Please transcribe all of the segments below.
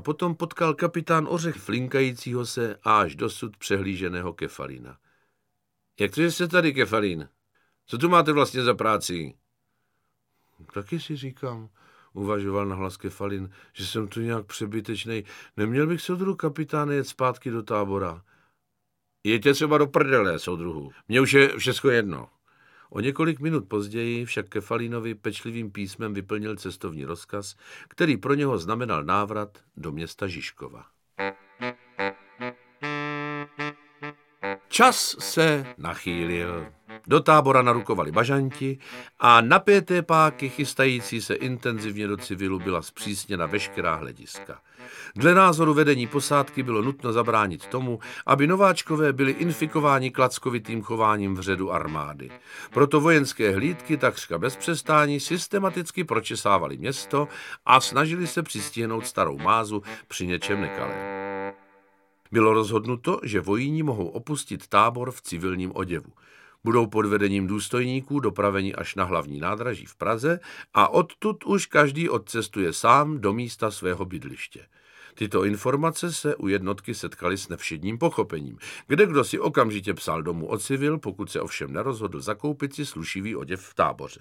a potom potkal kapitán Ořech flinkajícího se a až dosud přehlíženého Kefalina. Jak to, že jste tady, Kefalín? Co tu máte vlastně za práci? Taky si říkám, uvažoval na hlas Kefalin, že jsem tu nějak přebytečný. Neměl bych soudru kapitáne jet zpátky do tábora. Jeďte třeba do prdele, soudruhu. Mně už je všechno jedno. O několik minut později však Kefalinovi pečlivým písmem vyplnil cestovní rozkaz, který pro něho znamenal návrat do města Žižkova. Čas se nachýlil. Do tábora narukovali bažanti a napěté páky chystající se intenzivně do civilu byla zpřísněna veškerá hlediska. Dle názoru vedení posádky bylo nutno zabránit tomu, aby nováčkové byli infikováni klackovitým chováním v řadu armády. Proto vojenské hlídky takřka bez přestání systematicky pročesávali město a snažili se přistihnout starou mázu při něčem nekalém. Bylo rozhodnuto, že vojíni mohou opustit tábor v civilním oděvu. Budou pod vedením důstojníků dopraveni až na hlavní nádraží v Praze a odtud už každý odcestuje sám do místa svého bydliště. Tyto informace se u jednotky setkaly s nevšedním pochopením, kde kdo si okamžitě psal domů o civil, pokud se ovšem nerozhodl zakoupit si slušivý oděv v táboře.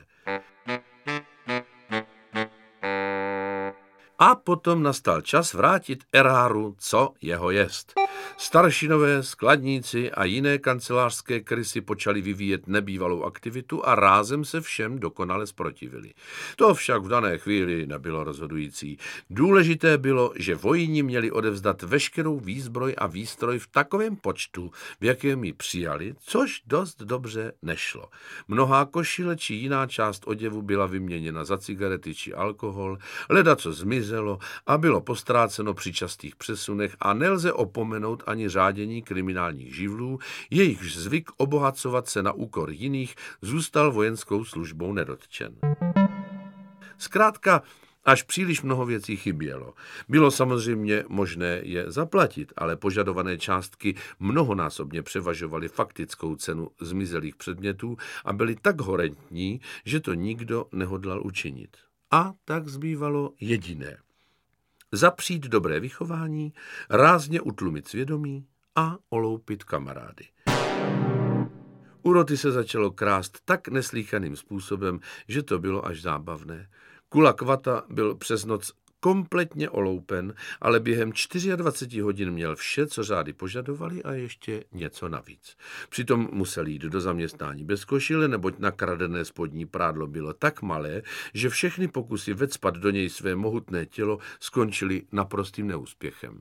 A potom nastal čas vrátit eráru, co jeho jest. Staršinové, skladníci a jiné kancelářské krysy počali vyvíjet nebývalou aktivitu a rázem se všem dokonale zprotivili. To však v dané chvíli nebylo rozhodující. Důležité bylo, že vojini měli odevzdat veškerou výzbroj a výstroj v takovém počtu, v jakém ji přijali, což dost dobře nešlo. Mnohá košile či jiná část oděvu byla vyměněna za cigarety či alkohol, leda co zmizelo a bylo postráceno při častých přesunech a nelze opomenout ani řádění kriminálních živlů, jejichž zvyk obohacovat se na úkor jiných zůstal vojenskou službou nedotčen. Zkrátka, až příliš mnoho věcí chybělo. Bylo samozřejmě možné je zaplatit, ale požadované částky mnohonásobně převažovaly faktickou cenu zmizelých předmětů a byly tak horentní, že to nikdo nehodlal učinit. A tak zbývalo jediné – zapřít dobré vychování, rázně utlumit svědomí a oloupit kamarády. U roty se začalo krást tak neslíchaným způsobem, že to bylo až zábavné. Kula Kvata byl přes noc kompletně oloupen, ale během 24 hodin měl vše, co řády požadovali a ještě něco navíc. Přitom musel jít do zaměstnání bez košile, neboť nakradené spodní prádlo bylo tak malé, že všechny pokusy vecpat do něj své mohutné tělo skončily naprostým neúspěchem.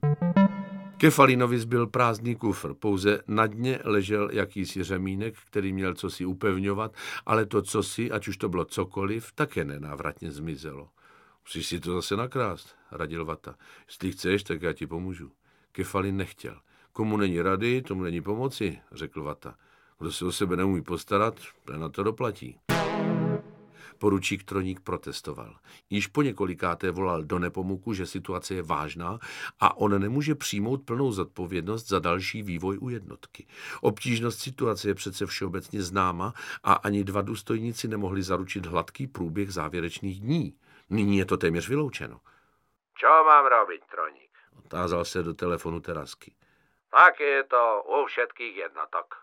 Kefalinovi zbyl prázdný kufr, pouze na dně ležel jakýsi řemínek, který měl cosi upevňovat, ale to cosi, ať už to bylo cokoliv, také nenávratně zmizelo. Musíš si to zase nakrást, radil Vata. Jestli chceš, tak já ti pomůžu. Kefalin nechtěl. Komu není rady, tomu není pomoci, řekl Vata. Kdo se o sebe neumí postarat, ten na to doplatí. Poručík Troník protestoval. Již po několikáté volal do Nepomuku, že situace je vážná a on nemůže přijmout plnou zodpovědnost za další vývoj u jednotky. Obtížnost situace je přece všeobecně známa a ani dva důstojníci nemohli zaručit hladký průběh závěrečných dní. Nyní je to téměř vyloučeno. Čo mám robiť, Troník? Otázal se do telefonu Terasky. Tak je to u všetkých jednotok.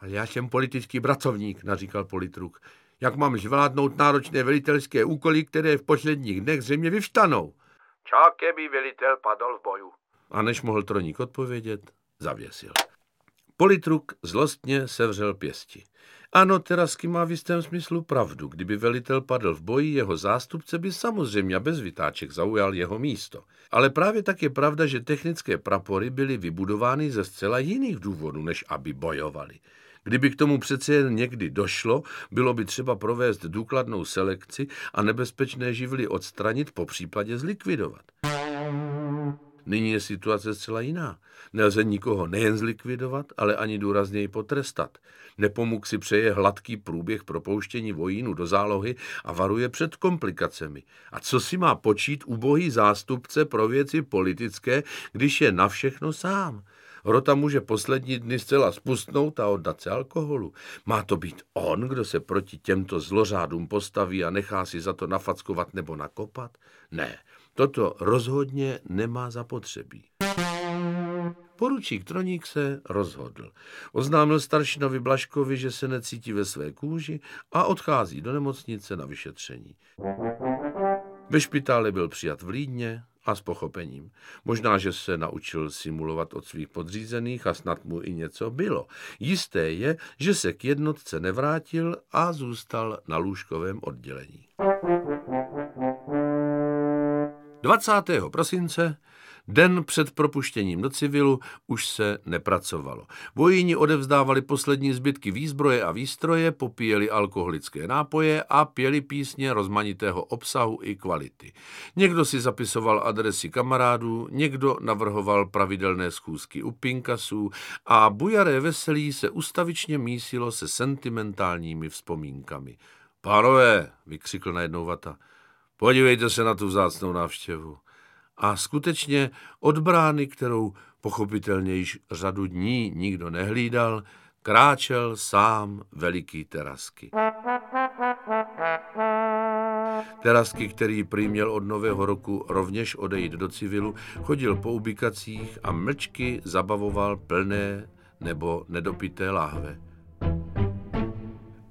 Ale já jsem politický pracovník, naříkal politruk. Jak mám zvládnout náročné velitelské úkoly, které v posledních dnech zřejmě vyvstanou? Čo keby velitel padl v boju? A než mohl Troník odpovědět, zavěsil. Politruk zlostně sevřel pěsti. Ano, Terasky má v jistém smyslu pravdu. Kdyby velitel padl v boji, jeho zástupce by samozřejmě bez vytáček zaujal jeho místo. Ale právě tak je pravda, že technické prapory byly vybudovány ze zcela jiných důvodů, než aby bojovali. Kdyby k tomu přece jen někdy došlo, bylo by třeba provést důkladnou selekci a nebezpečné živly odstranit, po případě zlikvidovat. Nyní je situace zcela jiná. Nelze nikoho nejen zlikvidovat, ale ani důrazněji potrestat. Nepomuk si přeje hladký průběh propouštění vojínu do zálohy a varuje před komplikacemi. A co si má počít ubohý zástupce pro věci politické, když je na všechno sám? Rota může poslední dny zcela spustnout a oddat se alkoholu. Má to být on, kdo se proti těmto zlořádům postaví a nechá si za to nafackovat nebo nakopat? Ne, Toto rozhodně nemá zapotřebí. Poručík Troník se rozhodl. Oznámil staršinovi Blaškovi, že se necítí ve své kůži a odchází do nemocnice na vyšetření. Ve špitále byl přijat v Lídně a s pochopením. Možná, že se naučil simulovat od svých podřízených a snad mu i něco bylo. Jisté je, že se k jednotce nevrátil a zůstal na lůžkovém oddělení. 20. prosince Den před propuštěním do civilu už se nepracovalo. Vojíni odevzdávali poslední zbytky výzbroje a výstroje, popíjeli alkoholické nápoje a pěli písně rozmanitého obsahu i kvality. Někdo si zapisoval adresy kamarádů, někdo navrhoval pravidelné schůzky u pinkasů a bujaré veselí se ustavičně mísilo se sentimentálními vzpomínkami. Pánové, vykřikl najednou Vata, podívejte se na tu vzácnou návštěvu. A skutečně od brány, kterou pochopitelně již řadu dní nikdo nehlídal, kráčel sám veliký Terasky. Terasky, který prý měl od nového roku rovněž odejít do civilu, chodil po ubikacích a mlčky zabavoval plné nebo nedopité láhve.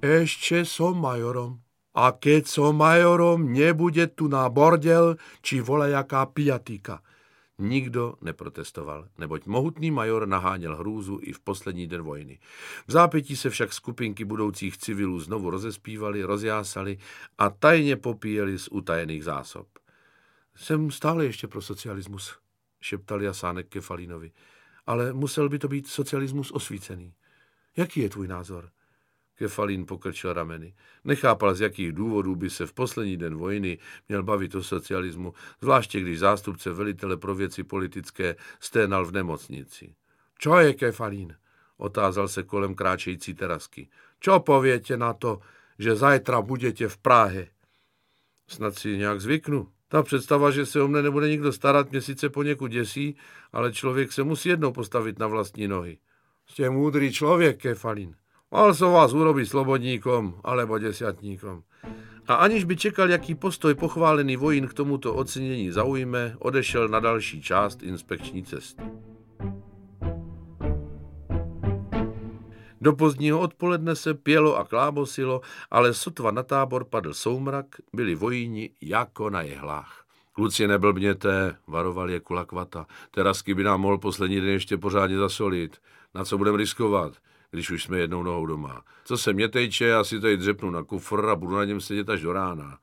Ještě som majorom, a keď som majorom, nebude tu na bordel či jaká pijatíka. Nikdo neprotestoval, neboť mohutný major naháněl hrůzu i v poslední den vojny. V zápětí se však skupinky budoucích civilů znovu rozespívali, rozjásali a tajně popíjeli z utajených zásob. Jsem stále ještě pro socialismus, šeptal Jasánek Kefalínovi, ale musel by to být socialismus osvícený. Jaký je tvůj názor? Kefalín pokrčil rameny. Nechápal, z jakých důvodů by se v poslední den vojny měl bavit o socialismu, zvláště když zástupce velitele pro věci politické sténal v nemocnici. Čo je, Kefalín? Otázal se kolem kráčející terasky. Čo povětě na to, že zajtra budete v Prahe? Snad si nějak zvyknu. Ta představa, že se o mne nebude nikdo starat, mě sice poněkud děsí, ale člověk se musí jednou postavit na vlastní nohy. Jste můdrý člověk, Kefalín. Mal som vás urobiť slobodníkom alebo desiatníkom. A aniž by čekal, jaký postoj pochválený vojín k tomuto ocenění zaujme, odešel na další část inspekční cesty. Do pozdního odpoledne se pělo a klábosilo, ale sotva na tábor padl soumrak, byli vojíni jako na jehlách. Kluci neblbněte, varoval je Kulakvata. Terasky by nám mohl poslední den ještě pořádně zasolit. Na co budeme riskovat? Když už jsme jednou nohou doma. Co se mě tejče, já si tady dřepnu na kufr a budu na něm sedět až do rána.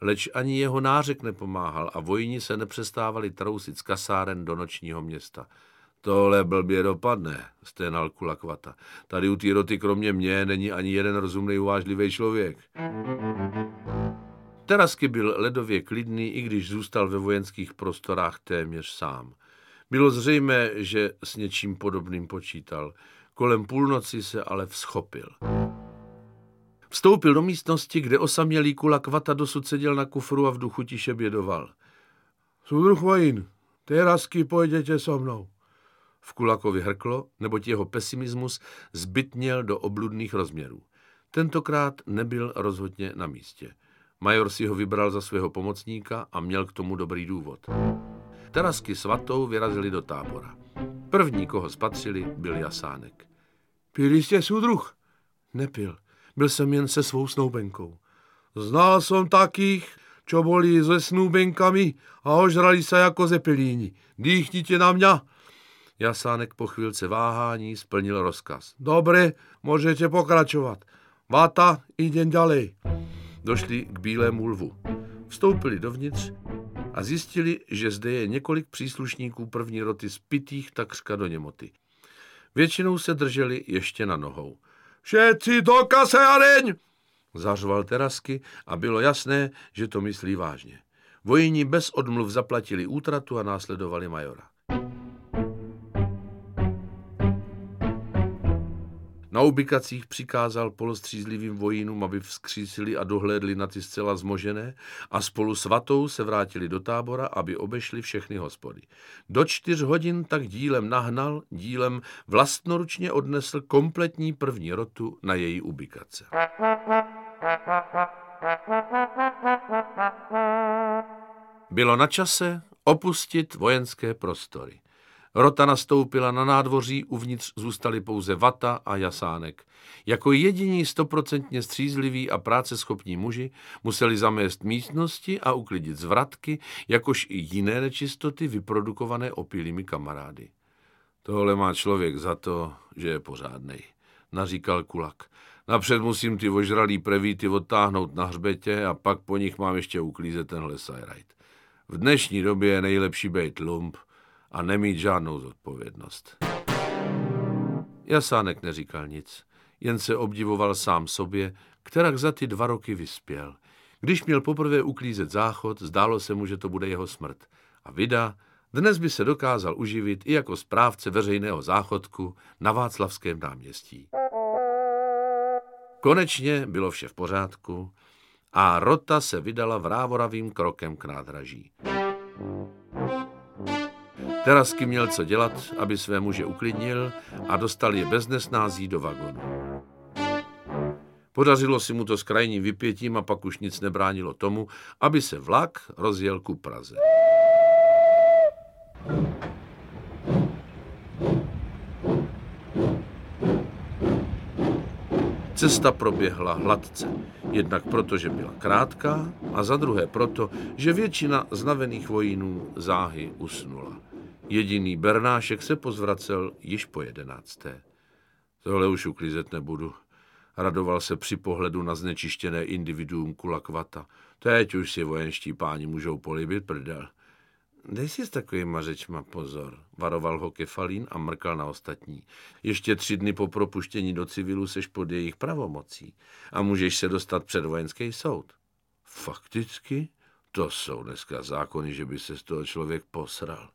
Leč ani jeho nářek nepomáhal a vojni se nepřestávali trousit z kasáren do nočního města. Tohle blbě dopadne, sténal Kulakvata. Tady u té roty kromě mě není ani jeden rozumný uvážlivý člověk. Terasky byl ledově klidný, i když zůstal ve vojenských prostorách téměř sám. Bylo zřejmé, že s něčím podobným počítal. Kolem půlnoci se ale vzchopil. Vstoupil do místnosti, kde osamělý kula kvata dosud seděl na kufru a v duchu tiše bědoval. Soudruh Vojín, terasky pojděte so mnou. V Kulakovi hrklo, neboť jeho pesimismus zbytněl do obludných rozměrů. Tentokrát nebyl rozhodně na místě. Major si ho vybral za svého pomocníka a měl k tomu dobrý důvod. Terasky svatou vyrazili do tábora. První, koho spatřili, byl Jasánek. Pili jste, soudruh? Nepil. Byl jsem jen se svou snoubenkou. Znal jsem takých, čo boli se snoubenkami a ožrali se jako zepelíni. Dýchnite na mě. Jasánek po chvilce váhání splnil rozkaz. Dobře, můžete pokračovat. Vata, jdem ďalej. Došli k bílému lvu. Vstoupili dovnitř a zjistili, že zde je několik příslušníků první roty spitých takřka do němoty. Většinou se drželi ještě na nohou. Všetci do kaseareň! Zařval Terasky a bylo jasné, že to myslí vážně. Vojini bez odmluv zaplatili útratu a následovali majora. Na ubikacích přikázal polostřízlivým vojínům, aby vzkřísili a dohlédli na ty zcela zmožené a spolu s Vatou se vrátili do tábora, aby obešli všechny hospody. Do čtyř hodin tak dílem nahnal, dílem vlastnoručně odnesl kompletní první rotu na její ubikace. Bylo na čase opustit vojenské prostory. Rota nastoupila na nádvoří, uvnitř zůstali pouze Vata a Jasánek. Jako jediní stoprocentně střízliví a práceschopní muži museli zamést místnosti a uklidit zvratky, jakož i jiné nečistoty vyprodukované opilými kamarády. Tohle má člověk za to, že je pořádnej, naříkal Kulak. Napřed musím ty ožralý prevíty odtáhnout na hřbetě a pak po nich mám ještě uklízet tenhle sajrajt. V dnešní době je nejlepší být lump a nemít žádnou zodpovědnost. Jasánek neříkal nic, jen se obdivoval sám sobě, kterak za ty dva roky vyspěl. Když měl poprvé uklízet záchod, zdálo se mu, že to bude jeho smrt. A Vida dnes by se dokázal uživit i jako správce veřejného záchodku na Václavském náměstí. Konečně bylo vše v pořádku a Rota se vydala vrávoravým krokem k nádraží. Terasky měl co dělat, aby své muže uklidnil a dostal je bez nesnází do vagonu. Podařilo si mu to s krajním vypětím a pak už nic nebránilo tomu, aby se vlak rozjel ku Praze. Cesta proběhla hladce, jednak proto, že byla krátká a za druhé proto, že většina znavených vojínů záhy usnula. Jediný Bernášek se pozvracel již po jedenácté. Tohle už uklízet nebudu. Radoval se při pohledu na znečištěné individuum kulakvata. Teď už si vojenští páni můžou polibit prdel. Dej si s takovýma řečma pozor, varoval ho Kefalín a mrkal na ostatní. Ještě tři dny po propuštění do civilu seš pod jejich pravomocí a můžeš se dostat před vojenský soud. Fakticky? To jsou dneska zákony, že by se z toho člověk posral.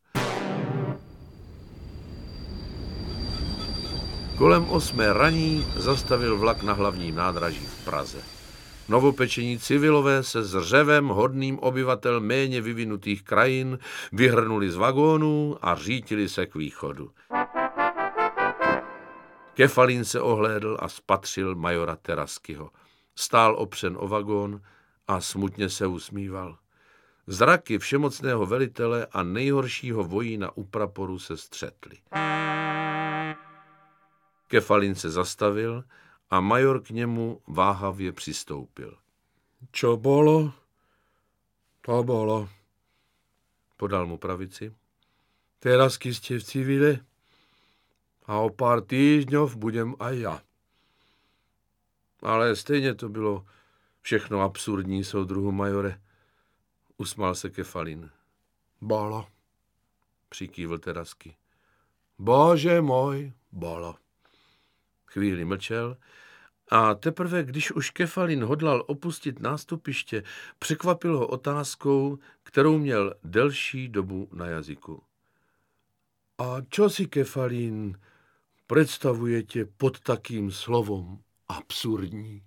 Kolem osmé raní zastavil vlak na hlavním nádraží v Praze. Novopečení civilové se s řevem hodným obyvatel méně vyvinutých krajin vyhrnuli z vagónů a řítili se k východu. Kefalín se ohlédl a spatřil majora Teraskyho. Stál opřen o vagón a smutně se usmíval. Zraky všemocného velitele a nejhoršího vojína u praporu se střetly. Kefalin se zastavil a major k němu váhavě přistoupil. Čo bolo? To bolo. Podal mu pravici. Teraz ste v civile a o pár týždňov budem aj ja. Ale stejně to bylo všechno absurdní, soudruhu majore. Usmál se Kefalin. Bolo, přikývl Terasky. Bože můj, bolo. Chvíli mlčel a teprve, když už Kefalin hodlal opustit nástupiště, překvapil ho otázkou, kterou měl delší dobu na jazyku. A čo si, Kefalín, představujete pod takým slovom absurdní?